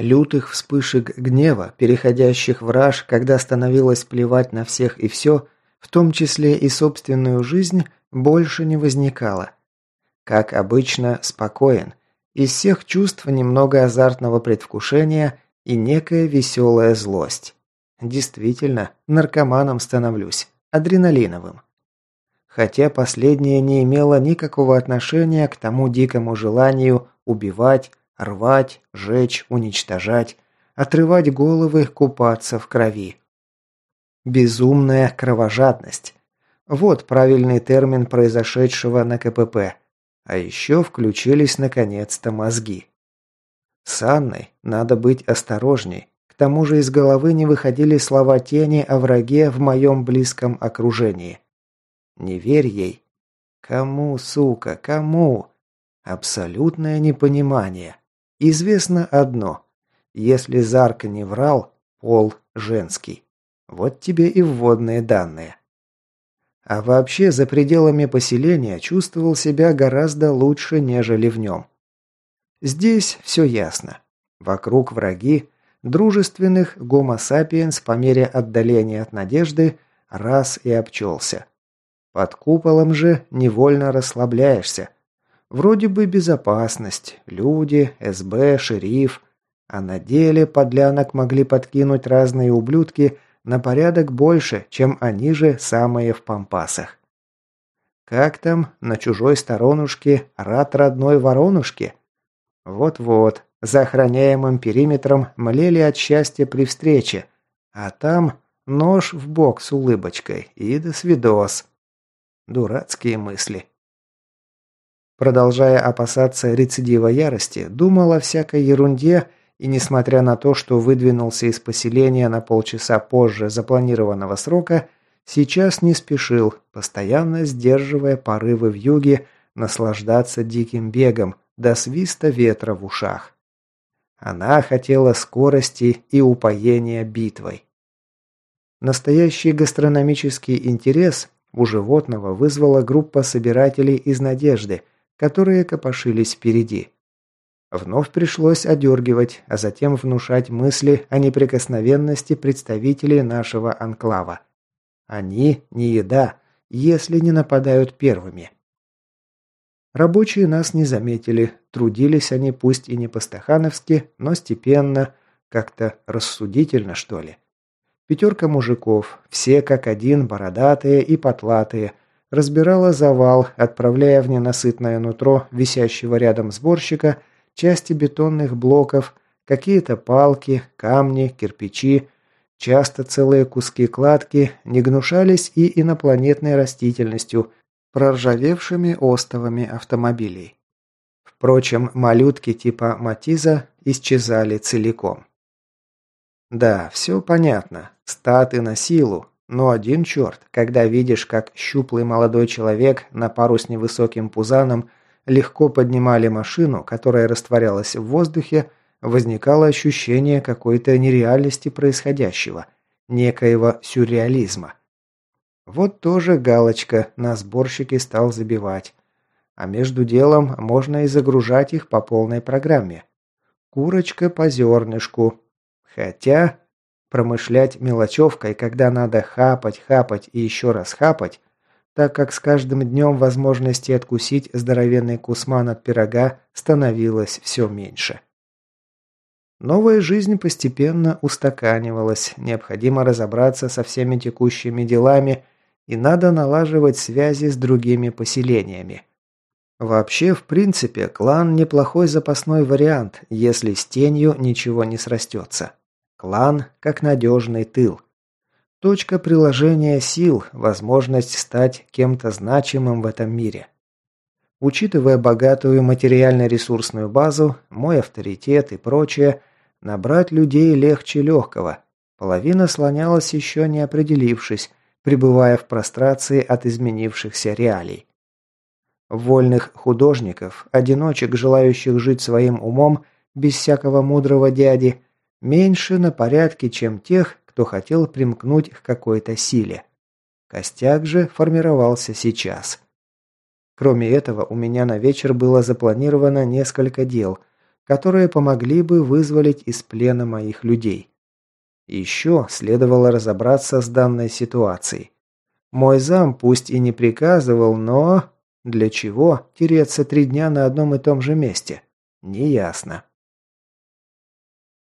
Лютых вспышек гнева, переходящих в раж, когда становилось плевать на всех и все, в том числе и собственную жизнь, больше не возникало. Как обычно, спокоен. Из всех чувств немного азартного предвкушения и некая веселая злость. Действительно, наркоманом становлюсь, адреналиновым. Хотя последнее не имело никакого отношения к тому дикому желанию убивать, рвать, жечь, уничтожать, отрывать головы, купаться в крови. Безумная кровожадность. Вот правильный термин произошедшего на КПП. А еще включились наконец-то мозги. С Анной надо быть осторожней. К тому же из головы не выходили слова тени о враге в моем близком окружении. Не верь ей. Кому, сука, кому? Абсолютное непонимание. Известно одно. Если Зарк не врал, пол женский. Вот тебе и вводные данные. А вообще, за пределами поселения чувствовал себя гораздо лучше, нежели в нем. Здесь все ясно. Вокруг враги, дружественных гомо по мере отдаления от надежды раз и обчелся. Под куполом же невольно расслабляешься. Вроде бы безопасность, люди, СБ, шериф, а на деле подлянок могли подкинуть разные ублюдки – на порядок больше, чем они же самые в пампасах. Как там, на чужой сторонушке, рад родной воронушке? Вот-вот, за охраняемым периметром млели от счастья при встрече, а там нож в бок с улыбочкой и до свидос. Дурацкие мысли. Продолжая опасаться рецидива ярости, думал о всякой ерунде и несмотря на то, что выдвинулся из поселения на полчаса позже запланированного срока, сейчас не спешил, постоянно сдерживая порывы в юге, наслаждаться диким бегом до свиста ветра в ушах. Она хотела скорости и упоения битвой. Настоящий гастрономический интерес у животного вызвала группа собирателей из «Надежды», которые копошились впереди. Вновь пришлось одергивать, а затем внушать мысли о неприкосновенности представителей нашего анклава. Они не еда, если не нападают первыми. Рабочие нас не заметили, трудились они пусть и не по-стахановски, но степенно, как-то рассудительно, что ли. Пятерка мужиков, все как один бородатые и потлатые, разбирала завал, отправляя в ненасытное нутро висящего рядом сборщика – части бетонных блоков, какие-то палки, камни, кирпичи, часто целые куски кладки не гнушались и инопланетной растительностью, проржавевшими остовами автомобилей. Впрочем, малютки типа Матиза исчезали целиком. Да, все понятно. Статы на силу. Но один черт, когда видишь, как щуплый молодой человек на пару с невысоким пузаном легко поднимали машину, которая растворялась в воздухе, возникало ощущение какой-то нереальности происходящего, некоего сюрреализма. Вот тоже галочка на сборщике стал забивать. А между делом можно и загружать их по полной программе. Курочка по зернышку. Хотя промышлять мелочевкой, когда надо хапать, хапать и еще раз хапать, так как с каждым днем возможности откусить здоровенный кусман от пирога становилось все меньше. Новая жизнь постепенно устаканивалась, необходимо разобраться со всеми текущими делами и надо налаживать связи с другими поселениями. Вообще, в принципе, клан неплохой запасной вариант, если с тенью ничего не срастется. Клан как надежный тыл. Точка приложения сил, возможность стать кем-то значимым в этом мире. Учитывая богатую материально-ресурсную базу, мой авторитет и прочее, набрать людей легче легкого. Половина слонялась еще не определившись, пребывая в прострации от изменившихся реалий. Вольных художников, одиночек, желающих жить своим умом, без всякого мудрого дяди, меньше на порядке, чем тех, кто хотел примкнуть к какой-то силе. Костяк же формировался сейчас. Кроме этого, у меня на вечер было запланировано несколько дел, которые помогли бы вызволить из плена моих людей. Еще следовало разобраться с данной ситуацией. Мой зам пусть и не приказывал, но... Для чего тереться три дня на одном и том же месте? Неясно.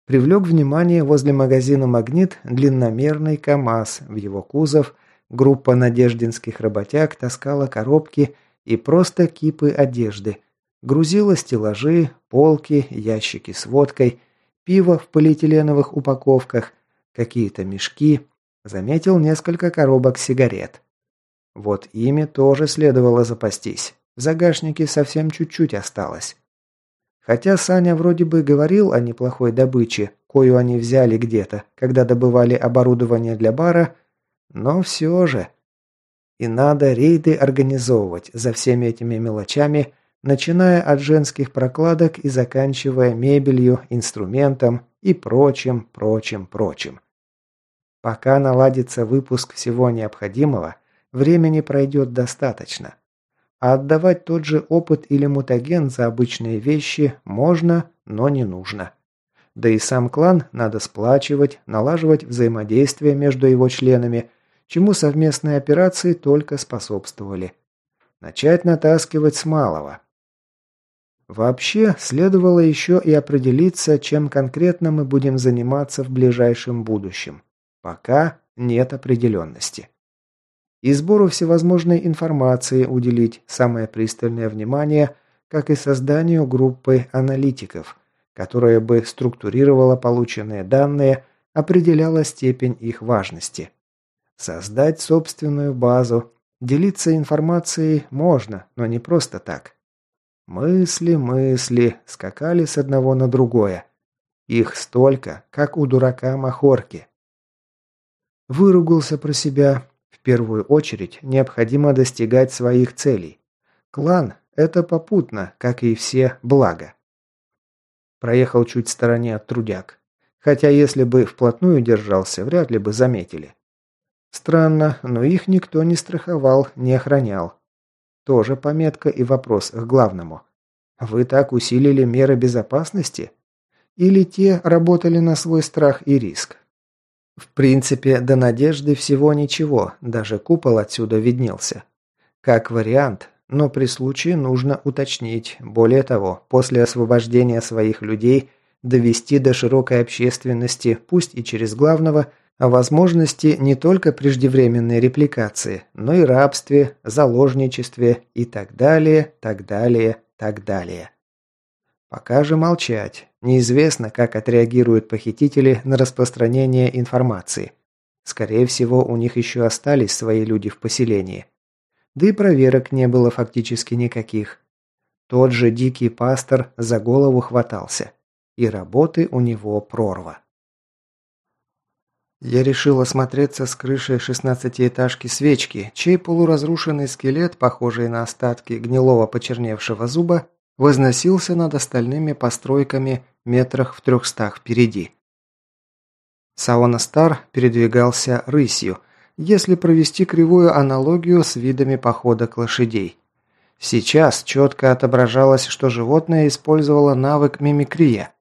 Привлек внимание возле магазина «Магнит» длинномерный КАМАЗ. В его кузов группа надеждинских работяг таскала коробки и просто кипы одежды. Грузила стеллажи, полки, ящики с водкой, пиво в полиэтиленовых упаковках, какие-то мешки. Заметил несколько коробок сигарет. Вот ими тоже следовало запастись. В загашнике совсем чуть-чуть осталось. Хотя Саня вроде бы говорил о неплохой добыче, кою они взяли где-то, когда добывали оборудование для бара, но все же. И надо рейды организовывать за всеми этими мелочами, начиная от женских прокладок и заканчивая мебелью, инструментом и прочим, прочим, прочим. Пока наладится выпуск всего необходимого, времени пройдет достаточно. А отдавать тот же опыт или мутаген за обычные вещи можно, но не нужно. Да и сам клан надо сплачивать, налаживать взаимодействие между его членами, чему совместные операции только способствовали. Начать натаскивать с малого. Вообще, следовало еще и определиться, чем конкретно мы будем заниматься в ближайшем будущем. Пока нет определенности и сбору всевозможной информации уделить самое пристальное внимание, как и созданию группы аналитиков, которая бы структурировала полученные данные, определяла степень их важности. Создать собственную базу, делиться информацией можно, но не просто так. Мысли, мысли скакали с одного на другое. Их столько, как у дурака Махорки. Выругался про себя, первую очередь необходимо достигать своих целей. Клан – это попутно, как и все блага. Проехал чуть в стороне от трудяг. Хотя если бы вплотную держался, вряд ли бы заметили. Странно, но их никто не страховал, не охранял. Тоже пометка и вопрос к главному. Вы так усилили меры безопасности? Или те работали на свой страх и риск? В принципе, до надежды всего ничего, даже купол отсюда виднелся. Как вариант, но при случае нужно уточнить. Более того, после освобождения своих людей довести до широкой общественности, пусть и через главного, о возможности не только преждевременной репликации, но и рабстве, заложничестве и так далее, так далее, так далее. Пока же молчать. Неизвестно, как отреагируют похитители на распространение информации. Скорее всего, у них еще остались свои люди в поселении. Да и проверок не было фактически никаких. Тот же дикий пастор за голову хватался. И работы у него прорва. Я решил осмотреться с крыши шестнадцатиэтажки свечки, чей полуразрушенный скелет, похожий на остатки гнилого почерневшего зуба, возносился над остальными постройками метрах в трехстах впереди. Саона Стар передвигался рысью, если провести кривую аналогию с видами походок лошадей. Сейчас четко отображалось, что животное использовало навык мимикрия,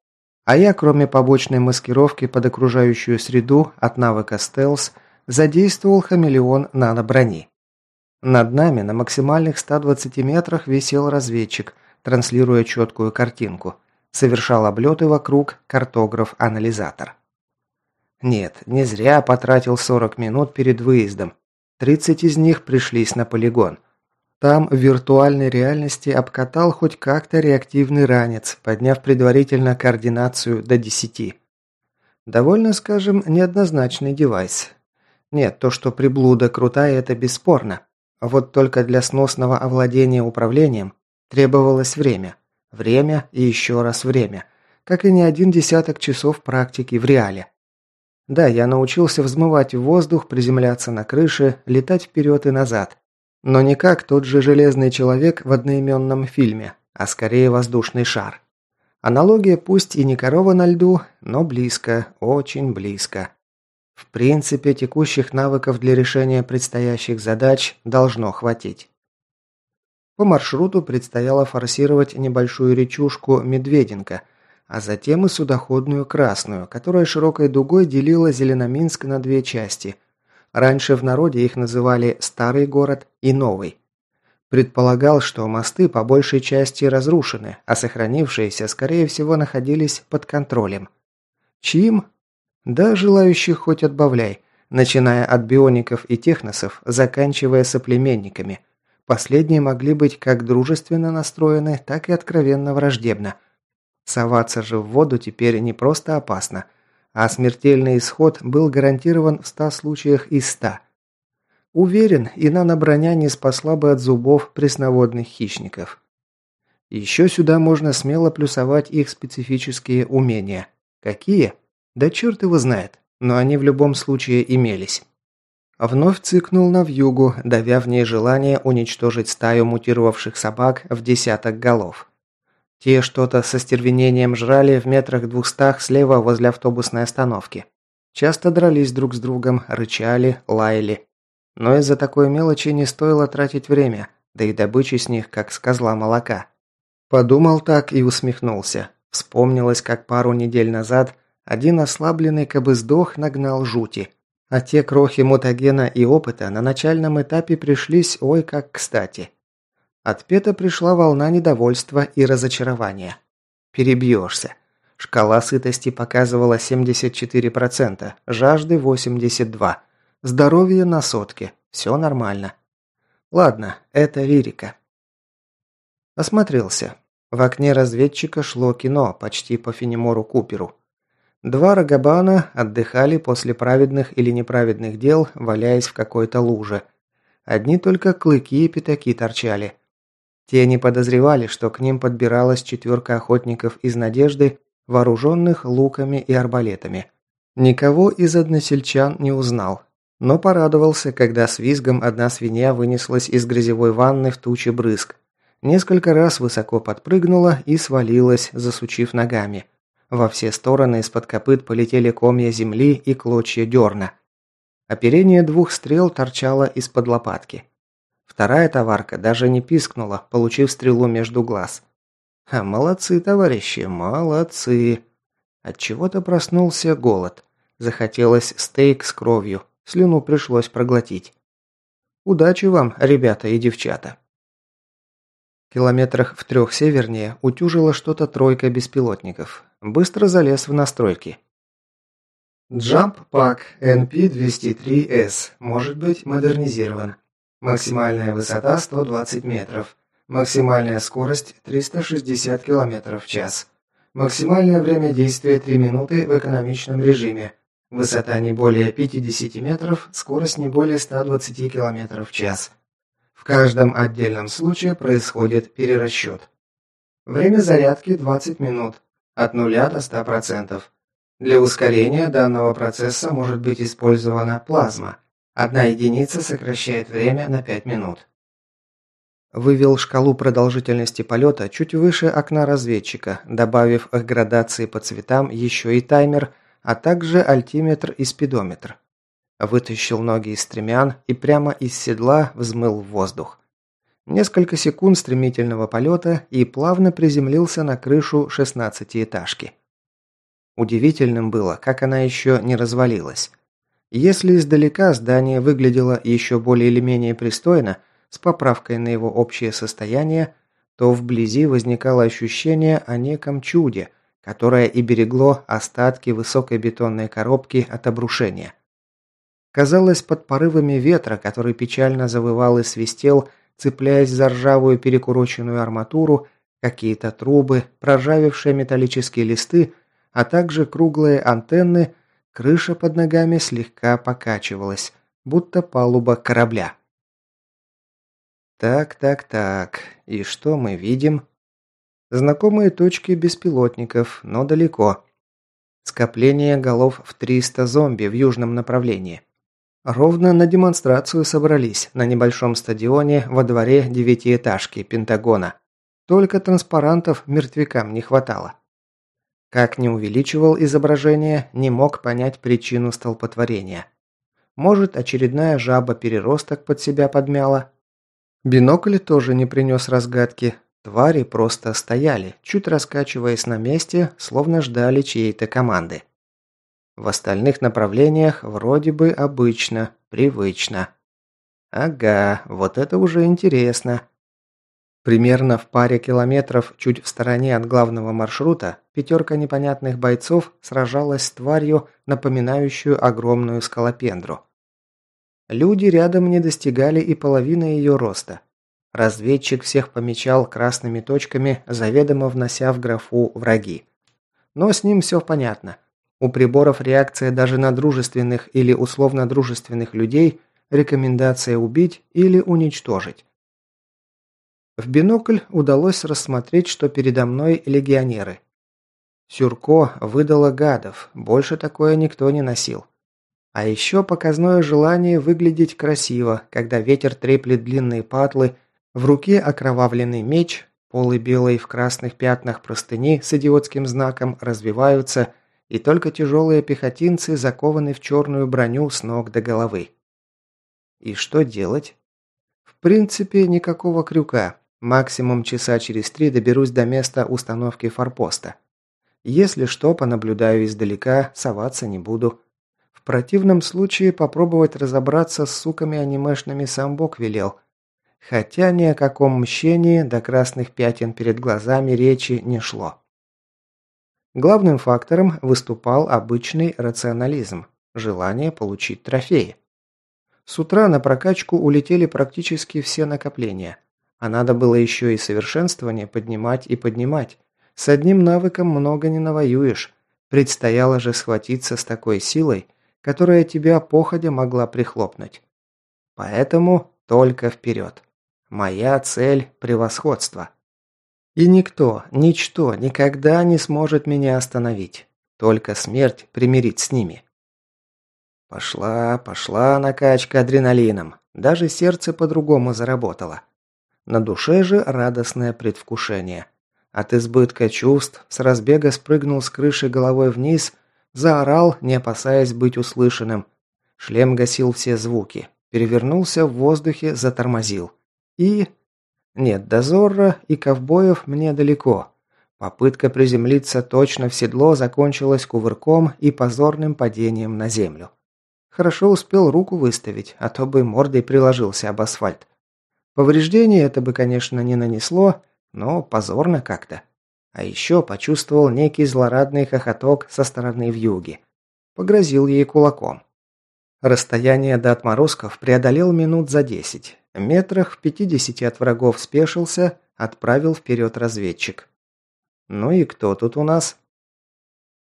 а я, кроме побочной маскировки под окружающую среду от навыка стелс, задействовал хамелеон нано-брони. Над нами на максимальных 120 метрах висел разведчик, транслируя четкую картинку. Совершал облеты вокруг картограф-анализатор. Нет, не зря потратил 40 минут перед выездом. 30 из них пришлись на полигон. Там в виртуальной реальности обкатал хоть как-то реактивный ранец, подняв предварительно координацию до 10. Довольно, скажем, неоднозначный девайс. Нет, то, что приблуда крутая, это бесспорно. Вот только для сносного овладения управлением Требовалось время. Время и еще раз время. Как и не один десяток часов практики в реале. Да, я научился взмывать в воздух, приземляться на крыше, летать вперед и назад. Но не как тот же Железный Человек в одноименном фильме, а скорее воздушный шар. Аналогия пусть и не корова на льду, но близко, очень близко. В принципе, текущих навыков для решения предстоящих задач должно хватить. По маршруту предстояло форсировать небольшую речушку Медвединка, а затем и судоходную красную, которая широкой дугой делила Зеленоминск на две части. Раньше в народе их называли «старый город» и «новый». Предполагал, что мосты по большей части разрушены, а сохранившиеся, скорее всего, находились под контролем. Чьим? Да, желающих хоть отбавляй, начиная от биоников и техносов, заканчивая соплеменниками. Последние могли быть как дружественно настроены, так и откровенно враждебно – Соваться же в воду теперь не просто опасно, а смертельный исход был гарантирован в ста случаях из ста. Уверен, и нано-броня не спасла бы от зубов пресноводных хищников. Еще сюда можно смело плюсовать их специфические умения. Какие? Да черт его знает, но они в любом случае имелись. Вновь цыкнул на вьюгу, давя в ней желание уничтожить стаю мутировавших собак в десяток голов. Те что-то со стервенением жрали в метрах двухстах слева возле автобусной остановки. Часто дрались друг с другом, рычали, лаяли. Но из-за такой мелочи не стоило тратить время, да и добычи с них, как с козла молока. Подумал так и усмехнулся. Вспомнилось, как пару недель назад один ослабленный кобыздох нагнал жути. А те крохи мутагена и опыта на начальном этапе пришлись ой как кстати. От Пета пришла волна недовольства и разочарования. Перебьешься. Шкала сытости показывала 74%, жажды 82%, здоровье на сотке, все нормально. Ладно, это лирика. Осмотрелся. В окне разведчика шло кино, почти по Фенемору Куперу. Два рогабана отдыхали после праведных или неправедных дел, валяясь в какой-то луже. Одни только клыки и пятаки торчали. Те не подозревали, что к ним подбиралась четверка охотников из «Надежды», вооруженных луками и арбалетами. Никого из односельчан не узнал, но порадовался, когда с визгом одна свинья вынеслась из грязевой ванны в тучи брызг. Несколько раз высоко подпрыгнула и свалилась, засучив ногами. Во все стороны из-под копыт полетели комья земли и клочья дерна. Оперение двух стрел торчало из-под лопатки. Вторая товарка даже не пискнула, получив стрелу между глаз. А молодцы, товарищи, молодцы. От чего-то проснулся голод. Захотелось стейк с кровью. Слюну пришлось проглотить. Удачи вам, ребята и девчата. Километрах в трех севернее утюжила что-то тройка беспилотников. Быстро залез в настройки. Jump Pack NP-203S может быть модернизирован. Максимальная высота 120 метров. Максимальная скорость 360 км в час. Максимальное время действия 3 минуты в экономичном режиме. Высота не более 50 метров, скорость не более 120 км в час. В каждом отдельном случае происходит перерасчет. Время зарядки 20 минут, от 0 до 100%. Для ускорения данного процесса может быть использована плазма. Одна единица сокращает время на 5 минут. Вывел шкалу продолжительности полета чуть выше окна разведчика, добавив к градации по цветам еще и таймер, а также альтиметр и спидометр. Вытащил ноги из стремян и прямо из седла взмыл в воздух. Несколько секунд стремительного полета и плавно приземлился на крышу шестнадцатиэтажки. Удивительным было, как она еще не развалилась. Если издалека здание выглядело еще более или менее пристойно, с поправкой на его общее состояние, то вблизи возникало ощущение о неком чуде, которое и берегло остатки высокой бетонной коробки от обрушения. Казалось, под порывами ветра, который печально завывал и свистел, цепляясь за ржавую перекуроченную арматуру, какие-то трубы, проржавевшие металлические листы, а также круглые антенны – Крыша под ногами слегка покачивалась, будто палуба корабля. Так, так, так. И что мы видим? Знакомые точки беспилотников, но далеко. Скопление голов в 300 зомби в южном направлении. Ровно на демонстрацию собрались на небольшом стадионе во дворе девятиэтажки Пентагона. Только транспарантов мертвякам не хватало. Как не увеличивал изображение, не мог понять причину столпотворения. Может, очередная жаба переросток под себя подмяла? Бинокль тоже не принес разгадки. Твари просто стояли, чуть раскачиваясь на месте, словно ждали чьей-то команды. В остальных направлениях вроде бы обычно, привычно. Ага, вот это уже интересно. Примерно в паре километров чуть в стороне от главного маршрута пятерка непонятных бойцов сражалась с тварью, напоминающую огромную скалопендру. Люди рядом не достигали и половины ее роста. Разведчик всех помечал красными точками, заведомо внося в графу «враги». Но с ним все понятно. У приборов реакция даже на дружественных или условно-дружественных людей – рекомендация убить или уничтожить. В бинокль удалось рассмотреть, что передо мной легионеры. Сюрко выдало гадов, больше такое никто не носил. А еще показное желание выглядеть красиво, когда ветер треплет длинные патлы, в руке окровавленный меч, полы белой в красных пятнах простыни с идиотским знаком развиваются, и только тяжелые пехотинцы закованы в черную броню с ног до головы. И что делать? В принципе, никакого крюка. Максимум часа через три доберусь до места установки форпоста. Если что, понаблюдаю издалека, соваться не буду. В противном случае попробовать разобраться с суками анимешными сам Бог велел. Хотя ни о каком мщении до красных пятен перед глазами речи не шло. Главным фактором выступал обычный рационализм – желание получить трофеи. С утра на прокачку улетели практически все накопления – а надо было еще и совершенствование поднимать и поднимать. С одним навыком много не навоюешь. Предстояло же схватиться с такой силой, которая тебя походя могла прихлопнуть. Поэтому только вперед. Моя цель – превосходство. И никто, ничто никогда не сможет меня остановить. Только смерть примирить с ними. Пошла, пошла накачка адреналином. Даже сердце по-другому заработало. На душе же радостное предвкушение. От избытка чувств с разбега спрыгнул с крыши головой вниз, заорал, не опасаясь быть услышанным. Шлем гасил все звуки, перевернулся в воздухе, затормозил. И... Нет, дозора и ковбоев мне далеко. Попытка приземлиться точно в седло закончилась кувырком и позорным падением на землю. Хорошо успел руку выставить, а то бы мордой приложился об асфальт. Повреждений это бы, конечно, не нанесло, но позорно как-то. А еще почувствовал некий злорадный хохоток со стороны вьюги. Погрозил ей кулаком. Расстояние до отморозков преодолел минут за десять. Метрах в пятидесяти от врагов спешился, отправил вперед разведчик. Ну и кто тут у нас?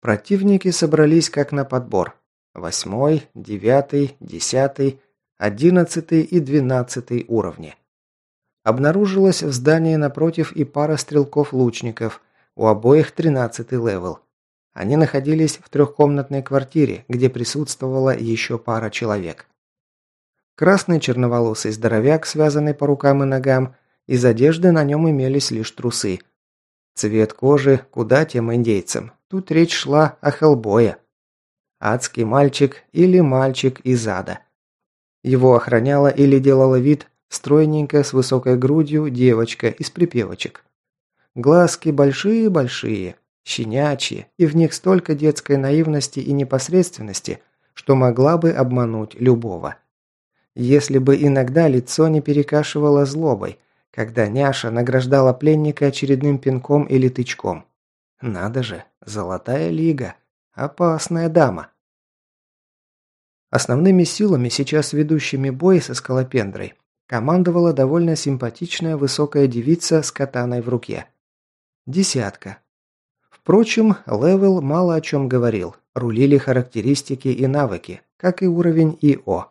Противники собрались как на подбор. Восьмой, девятый, десятый, одиннадцатый и двенадцатый уровни. Обнаружилась в здании напротив и пара стрелков-лучников, у обоих 13 level. Они находились в трехкомнатной квартире, где присутствовала еще пара человек. Красный черноволосый здоровяк, связанный по рукам и ногам, из одежды на нем имелись лишь трусы. Цвет кожи куда тем индейцам. Тут речь шла о Хеллбое. Адский мальчик или мальчик из ада. Его охраняла или делала вид Стройненькая, с высокой грудью девочка из припевочек. Глазки большие-большие, щенячьи, и в них столько детской наивности и непосредственности, что могла бы обмануть любого. Если бы иногда лицо не перекашивало злобой, когда няша награждала пленника очередным пинком или тычком. Надо же, золотая лига. Опасная дама. Основными силами, сейчас ведущими бой со скалопендрой, командовала довольно симпатичная высокая девица с катаной в руке. Десятка. Впрочем, level мало о чем говорил, рулили характеристики и навыки, как и уровень ИО.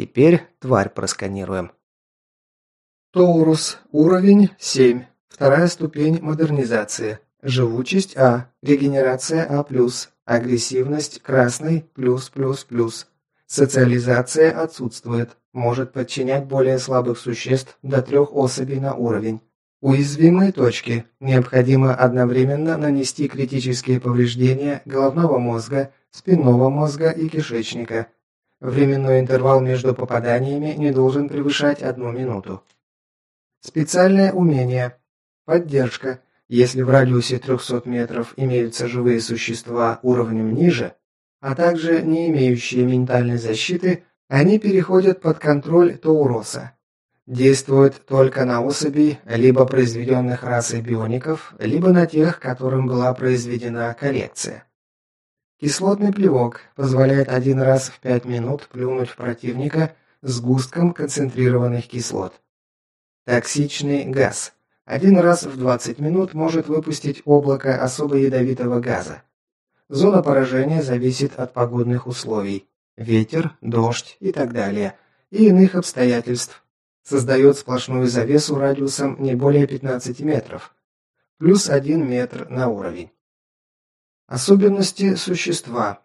Теперь тварь просканируем. Тоурус. Уровень 7. Вторая ступень модернизации. Живучесть А. Регенерация А+. Агрессивность красный плюс плюс плюс. Социализация отсутствует. Может подчинять более слабых существ до трех особей на уровень. Уязвимые точки. Необходимо одновременно нанести критические повреждения головного мозга, спинного мозга и кишечника. Временной интервал между попаданиями не должен превышать одну минуту. Специальное умение. Поддержка. Если в радиусе 300 метров имеются живые существа уровнем ниже, а также не имеющие ментальной защиты, они переходят под контроль Тауроса. Действует только на особей, либо произведенных расой биоников, либо на тех, которым была произведена коррекция. Кислотный плевок позволяет один раз в 5 минут плюнуть в противника с густком концентрированных кислот. Токсичный газ. Один раз в 20 минут может выпустить облако особо ядовитого газа. Зона поражения зависит от погодных условий – ветер, дождь и так далее, и иных обстоятельств. Создает сплошную завесу радиусом не более 15 метров, плюс 1 метр на уровень. Особенности существа.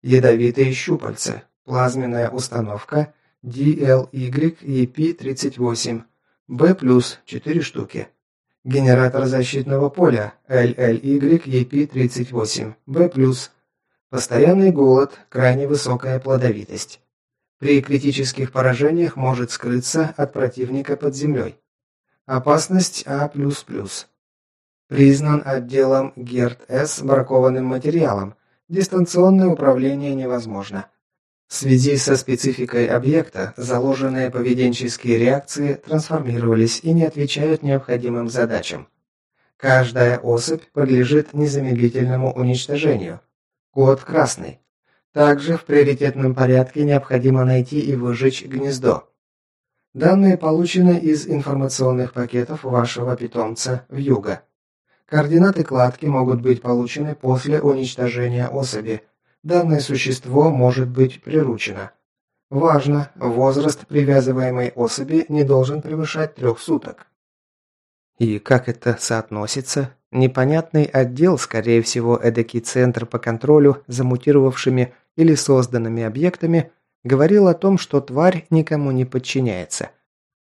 Ядовитые щупальца, плазменная установка DLY-EP38, B+, 4 штуки. Генератор защитного поля LLY-EP38, B+. Постоянный голод, крайне высокая плодовитость. При критических поражениях может скрыться от противника под землей. Опасность А++. Признан отделом ГЕРТ-С бракованным материалом. Дистанционное управление невозможно. В связи со спецификой объекта, заложенные поведенческие реакции трансформировались и не отвечают необходимым задачам. Каждая особь подлежит незамедлительному уничтожению. Код красный. Также в приоритетном порядке необходимо найти и выжечь гнездо. Данные получены из информационных пакетов вашего питомца в Юго. Координаты кладки могут быть получены после уничтожения особи. Данное существо может быть приручено. Важно, возраст привязываемой особи не должен превышать трех суток. И как это соотносится? Непонятный отдел, скорее всего, эдакий центр по контролю за мутировавшими или созданными объектами, говорил о том, что тварь никому не подчиняется,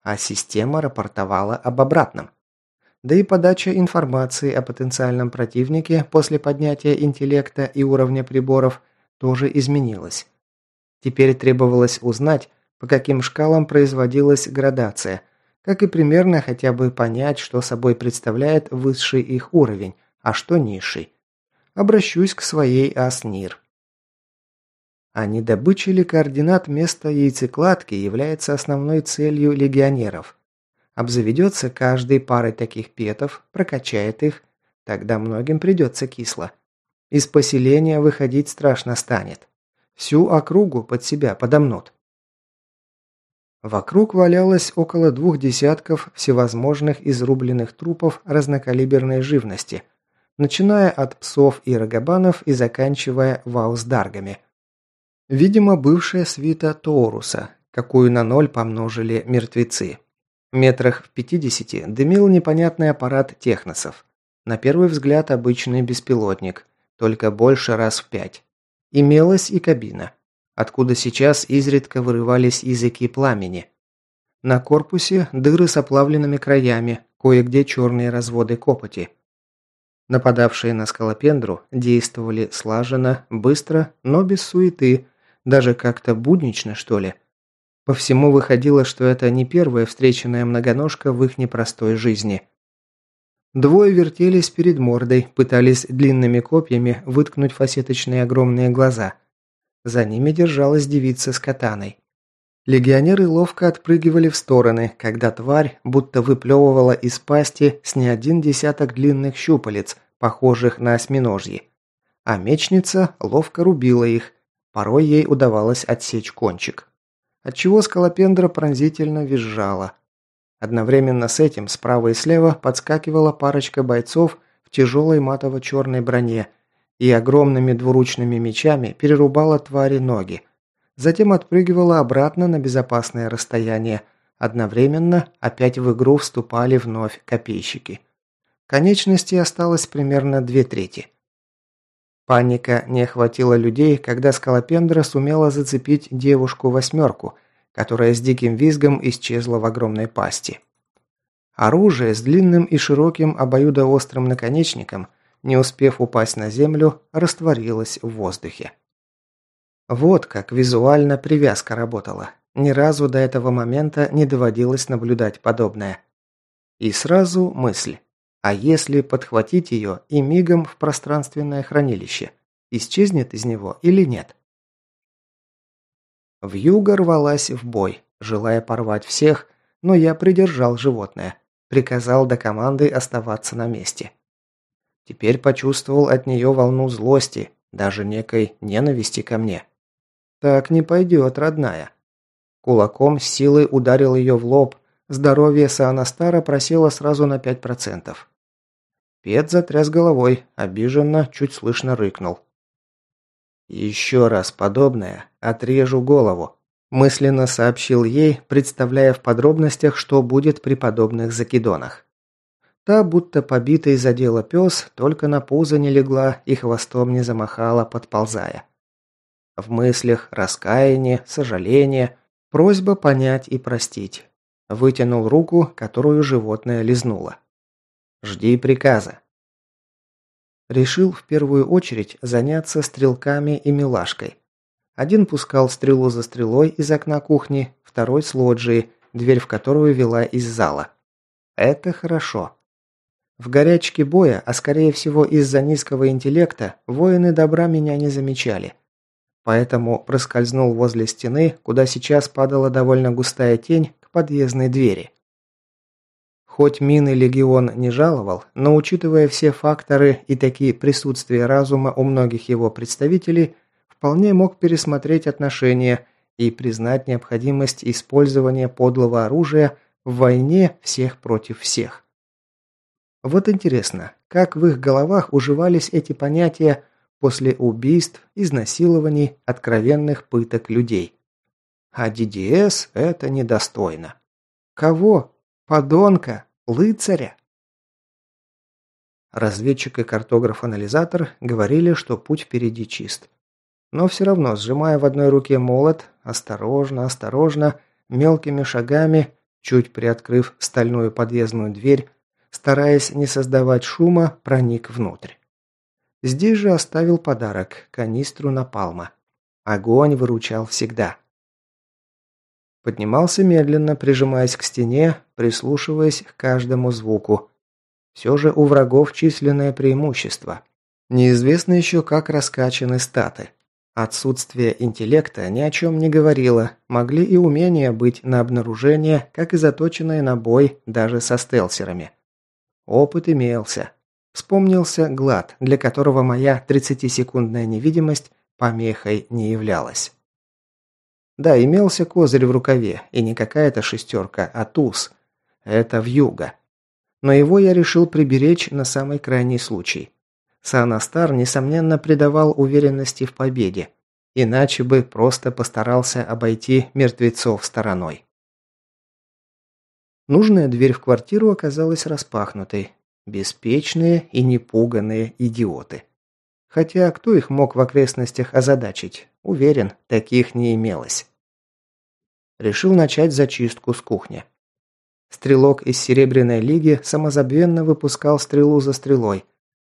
а система рапортовала об обратном да и подача информации о потенциальном противнике после поднятия интеллекта и уровня приборов тоже изменилась. Теперь требовалось узнать, по каким шкалам производилась градация, как и примерно хотя бы понять, что собой представляет высший их уровень, а что низший. Обращусь к своей АСНИР. А недобыча ли координат места яйцекладки является основной целью легионеров? Обзаведется каждой парой таких петов, прокачает их, тогда многим придется кисло. Из поселения выходить страшно станет. Всю округу под себя подомнут. Вокруг валялось около двух десятков всевозможных изрубленных трупов разнокалиберной живности, начиная от псов и рогобанов и заканчивая ваусдаргами. Видимо, бывшая свита Тоуруса, какую на ноль помножили мертвецы. Метрах в пятидесяти дымил непонятный аппарат техносов. На первый взгляд обычный беспилотник, только больше раз в пять. Имелась и кабина, откуда сейчас изредка вырывались языки пламени. На корпусе дыры с оплавленными краями, кое-где черные разводы копоти. Нападавшие на скалопендру действовали слаженно, быстро, но без суеты, даже как-то буднично, что ли – по всему выходило, что это не первая встреченная многоножка в их непростой жизни. Двое вертелись перед мордой, пытались длинными копьями выткнуть фасеточные огромные глаза. За ними держалась девица с катаной. Легионеры ловко отпрыгивали в стороны, когда тварь будто выплевывала из пасти с не один десяток длинных щупалец, похожих на осьминожьи. А мечница ловко рубила их, порой ей удавалось отсечь кончик отчего скалопендра пронзительно визжала. Одновременно с этим справа и слева подскакивала парочка бойцов в тяжелой матово-черной броне и огромными двуручными мечами перерубала твари ноги. Затем отпрыгивала обратно на безопасное расстояние. Одновременно опять в игру вступали вновь копейщики. Конечностей осталось примерно две трети. Паника не охватила людей, когда Скалопендра сумела зацепить девушку-восьмерку, которая с диким визгом исчезла в огромной пасти. Оружие с длинным и широким обоюдоострым наконечником, не успев упасть на землю, растворилось в воздухе. Вот как визуально привязка работала. Ни разу до этого момента не доводилось наблюдать подобное. И сразу мысль. А если подхватить ее и мигом в пространственное хранилище, исчезнет из него или нет? Вьюга рвалась в бой, желая порвать всех, но я придержал животное, приказал до команды оставаться на месте. Теперь почувствовал от нее волну злости, даже некой ненависти ко мне. Так не пойдет, родная. Кулаком с силой ударил ее в лоб, здоровье Саанастара просело сразу на 5%. Пет затряс головой, обиженно, чуть слышно рыкнул. «Еще раз подобное, отрежу голову», – мысленно сообщил ей, представляя в подробностях, что будет при подобных закидонах. Та, будто побитый задела пес, только на пузо не легла и хвостом не замахала, подползая. В мыслях раскаяние, сожаление, просьба понять и простить. Вытянул руку, которую животное лизнуло. «Жди приказа». Решил в первую очередь заняться стрелками и милашкой. Один пускал стрелу за стрелой из окна кухни, второй с лоджии, дверь в которую вела из зала. Это хорошо. В горячке боя, а скорее всего из-за низкого интеллекта, воины добра меня не замечали. Поэтому проскользнул возле стены, куда сейчас падала довольно густая тень, подъездной двери. Хоть мины легион не жаловал, но учитывая все факторы и такие присутствия разума у многих его представителей, вполне мог пересмотреть отношения и признать необходимость использования подлого оружия в войне всех против всех. Вот интересно, как в их головах уживались эти понятия после убийств, изнасилований, откровенных пыток людей. А ДДС это недостойно. Кого? Подонка? Лыцаря? Разведчик и картограф-анализатор говорили, что путь впереди чист. Но все равно, сжимая в одной руке молот, осторожно, осторожно, мелкими шагами, чуть приоткрыв стальную подъездную дверь, стараясь не создавать шума, проник внутрь. Здесь же оставил подарок – канистру напалма. Огонь выручал всегда. Поднимался медленно, прижимаясь к стене, прислушиваясь к каждому звуку. Все же у врагов численное преимущество. Неизвестно еще, как раскачаны статы. Отсутствие интеллекта ни о чем не говорило, могли и умения быть на обнаружение, как и заточенные на бой даже со стелсерами. Опыт имелся. Вспомнился глад, для которого моя 30-секундная невидимость помехой не являлась. Да, имелся козырь в рукаве, и не какая-то шестерка, а туз. Это вьюга. Но его я решил приберечь на самый крайний случай. Санастар, несомненно, придавал уверенности в победе, иначе бы просто постарался обойти мертвецов стороной. Нужная дверь в квартиру оказалась распахнутой. Беспечные и непуганные идиоты. Хотя кто их мог в окрестностях озадачить? Уверен, таких не имелось. Решил начать зачистку с кухни. Стрелок из Серебряной Лиги самозабвенно выпускал стрелу за стрелой.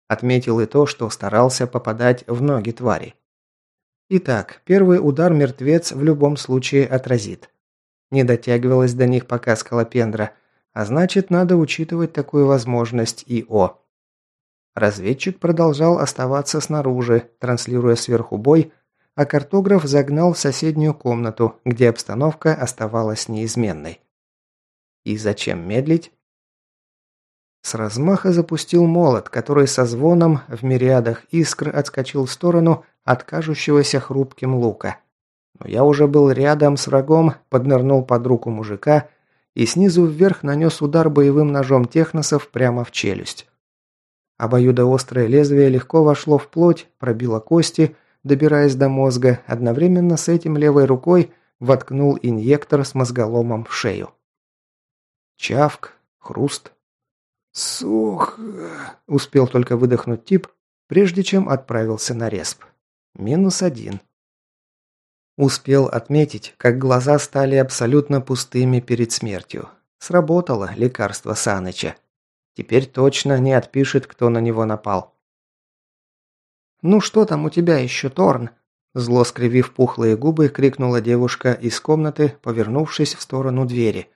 Отметил и то, что старался попадать в ноги твари. Итак, первый удар мертвец в любом случае отразит. Не дотягивалась до них пока скалопендра, а значит, надо учитывать такую возможность и О. Разведчик продолжал оставаться снаружи, транслируя сверху бой, а картограф загнал в соседнюю комнату, где обстановка оставалась неизменной. И зачем медлить? С размаха запустил молот, который со звоном в мириадах искр отскочил в сторону от кажущегося хрупким лука. Но я уже был рядом с врагом, поднырнул под руку мужика и снизу вверх нанес удар боевым ножом техносов прямо в челюсть. Обоюдоострое лезвие легко вошло в плоть, пробило кости, добираясь до мозга, одновременно с этим левой рукой воткнул инъектор с мозголомом в шею. Чавк, хруст. «Сух!» – успел только выдохнуть тип, прежде чем отправился на респ. Минус один. Успел отметить, как глаза стали абсолютно пустыми перед смертью. Сработало лекарство Саныча. Теперь точно не отпишет, кто на него напал. «Ну что там у тебя еще, Торн?» Зло скривив пухлые губы, крикнула девушка из комнаты, повернувшись в сторону двери.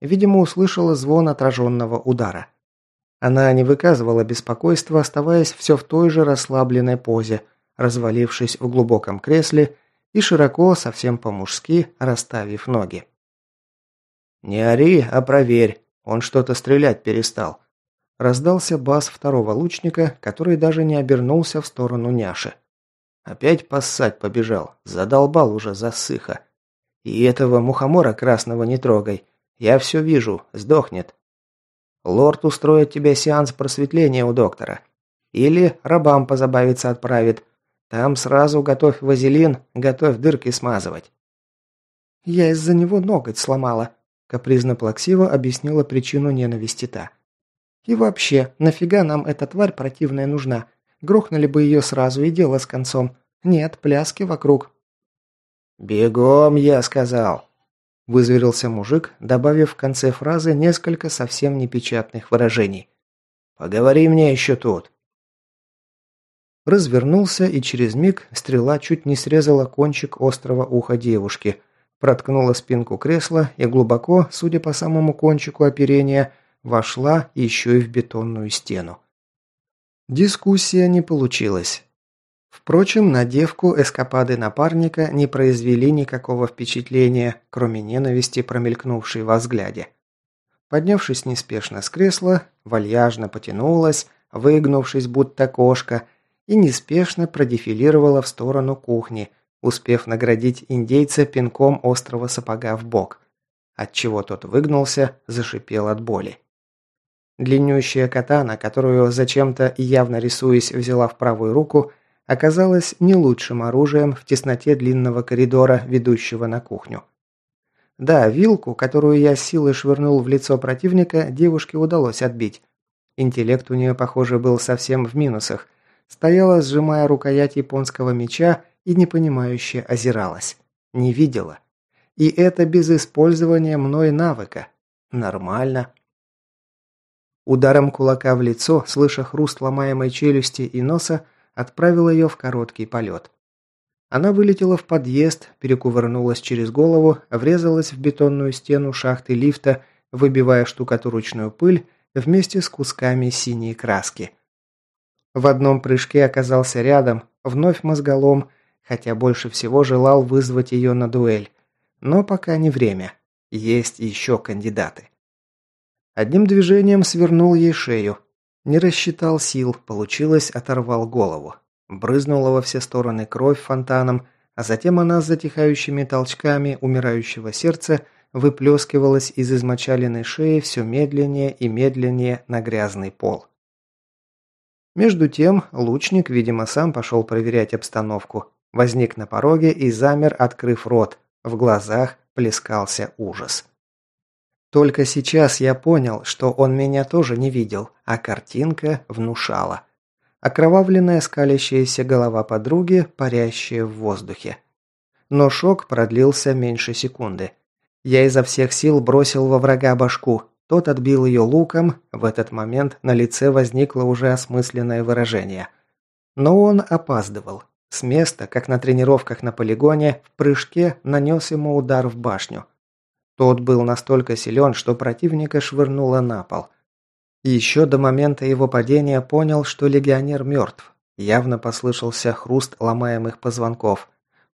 Видимо, услышала звон отраженного удара. Она не выказывала беспокойства, оставаясь все в той же расслабленной позе, развалившись в глубоком кресле и широко, совсем по-мужски, расставив ноги. «Не ори, а проверь. Он что-то стрелять перестал». Раздался бас второго лучника, который даже не обернулся в сторону няши. Опять поссать побежал. Задолбал уже засыха. И этого мухомора красного не трогай. Я все вижу. Сдохнет. Лорд устроит тебе сеанс просветления у доктора. Или рабам позабавиться отправит. Там сразу готовь вазелин, готовь дырки смазывать. Я из-за него ноготь сломала, капризно-плаксиво объяснила причину ненависти та. И вообще, нафига нам эта тварь противная нужна? Грохнули бы ее сразу и дело с концом. Нет, пляски вокруг. «Бегом, я сказал!» Вызверился мужик, добавив в конце фразы несколько совсем непечатных выражений. «Поговори мне еще тут!» Развернулся, и через миг стрела чуть не срезала кончик острого уха девушки, проткнула спинку кресла и глубоко, судя по самому кончику оперения, вошла еще и в бетонную стену. Дискуссия не получилась. Впрочем, на девку эскапады напарника не произвели никакого впечатления, кроме ненависти, промелькнувшей во взгляде. Поднявшись неспешно с кресла, вальяжно потянулась, выгнувшись будто кошка, и неспешно продефилировала в сторону кухни, успев наградить индейца пинком острого сапога в бок, отчего тот выгнулся, зашипел от боли. Длиннющая катана, которую зачем-то явно рисуясь взяла в правую руку, оказалась не лучшим оружием в тесноте длинного коридора, ведущего на кухню. Да, вилку, которую я силой швырнул в лицо противника, девушке удалось отбить. Интеллект у нее, похоже, был совсем в минусах. Стояла, сжимая рукоять японского меча и непонимающе озиралась. Не видела. И это без использования мной навыка. Нормально. Ударом кулака в лицо, слыша хруст ломаемой челюсти и носа, отправил ее в короткий полет. Она вылетела в подъезд, перекувырнулась через голову, врезалась в бетонную стену шахты лифта, выбивая штукатурочную пыль вместе с кусками синей краски. В одном прыжке оказался рядом, вновь мозголом, хотя больше всего желал вызвать ее на дуэль. Но пока не время. Есть еще кандидаты. Одним движением свернул ей шею, не рассчитал сил, получилось, оторвал голову. Брызнула во все стороны кровь фонтаном, а затем она с затихающими толчками умирающего сердца выплескивалась из измочаленной шеи все медленнее и медленнее на грязный пол. Между тем, лучник, видимо, сам пошел проверять обстановку. Возник на пороге и замер, открыв рот. В глазах плескался ужас. Только сейчас я понял, что он меня тоже не видел, а картинка внушала. Окровавленная скалящаяся голова подруги, парящая в воздухе. Но шок продлился меньше секунды. Я изо всех сил бросил во врага башку. Тот отбил ее луком, в этот момент на лице возникло уже осмысленное выражение. Но он опаздывал. С места, как на тренировках на полигоне, в прыжке нанес ему удар в башню. Тот был настолько силен, что противника швырнуло на пол. еще до момента его падения понял, что легионер мертв. Явно послышался хруст ломаемых позвонков,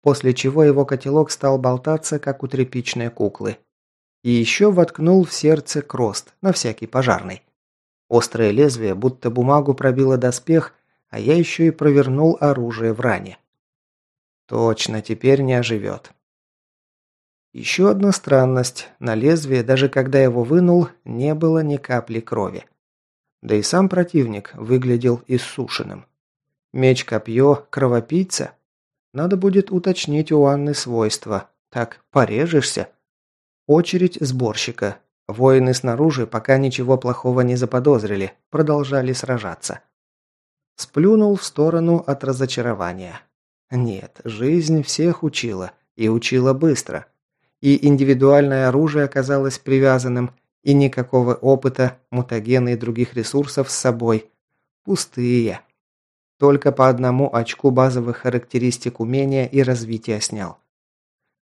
после чего его котелок стал болтаться, как у тряпичной куклы. И еще воткнул в сердце крост, на всякий пожарный. Острое лезвие, будто бумагу пробило доспех, а я еще и провернул оружие в ране. Точно, теперь не оживет. Еще одна странность. На лезвие, даже когда его вынул, не было ни капли крови. Да и сам противник выглядел иссушенным. Меч-копье – кровопийца? Надо будет уточнить у Анны свойства. Так, порежешься? Очередь сборщика. Воины снаружи пока ничего плохого не заподозрили, продолжали сражаться. Сплюнул в сторону от разочарования. Нет, жизнь всех учила, и учила быстро – и индивидуальное оружие оказалось привязанным, и никакого опыта, мутагена и других ресурсов с собой. Пустые. Только по одному очку базовых характеристик умения и развития снял.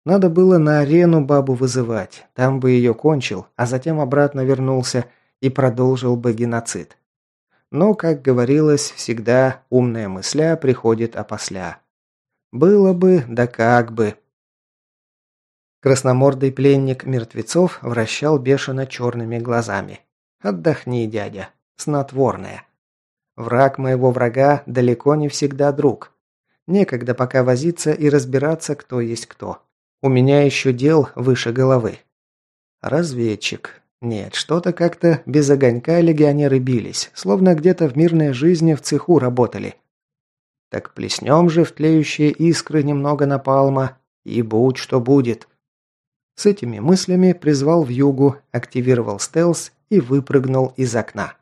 Надо было на арену бабу вызывать, там бы ее кончил, а затем обратно вернулся и продолжил бы геноцид. Но, как говорилось, всегда умная мысля приходит опосля. Было бы, да как бы. Красномордый пленник мертвецов вращал бешено черными глазами. «Отдохни, дядя. Снотворное. Враг моего врага далеко не всегда друг. Некогда пока возиться и разбираться, кто есть кто. У меня еще дел выше головы. Разведчик. Нет, что-то как-то без огонька легионеры бились, словно где-то в мирной жизни в цеху работали. Так плеснем же в тлеющие искры немного напалма, и будь что будет. С этими мыслями призвал в югу, активировал стелс и выпрыгнул из окна.